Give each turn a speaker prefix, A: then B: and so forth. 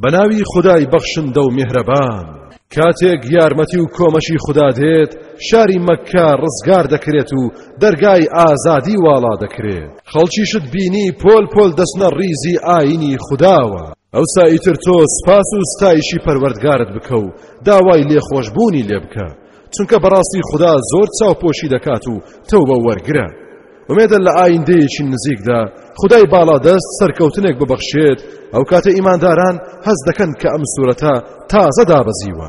A: بەناوی خودای بەخشندە و میهرەبان. کاتێک یارمەتی و کۆمەکی خودا دێت شاری مەککە ڕزگار دەکرێت و دەرگای ئازادی واڵا دەکرێت خەڵکیشت بینی پۆل پۆل دەچنە ڕیزی ئاینی خودداوە ئەوسا ئیتر تۆ سپاس و ستایشی پەروەردگارت بکە و داوای لێخۆشبوونی لێ بکە چونکە بەڕاستی خودا زۆر چاوپۆشی دەکات و تەوبە وەرگرە ومێدە لە ئایندەیەکی نزیکدا خدای باڵادەست سەرکەوتنێک ببەخشێت ئەو کاتە ئیمانداران هەز دەکەن کە ئەم سوورەتە تازە دابەزیوە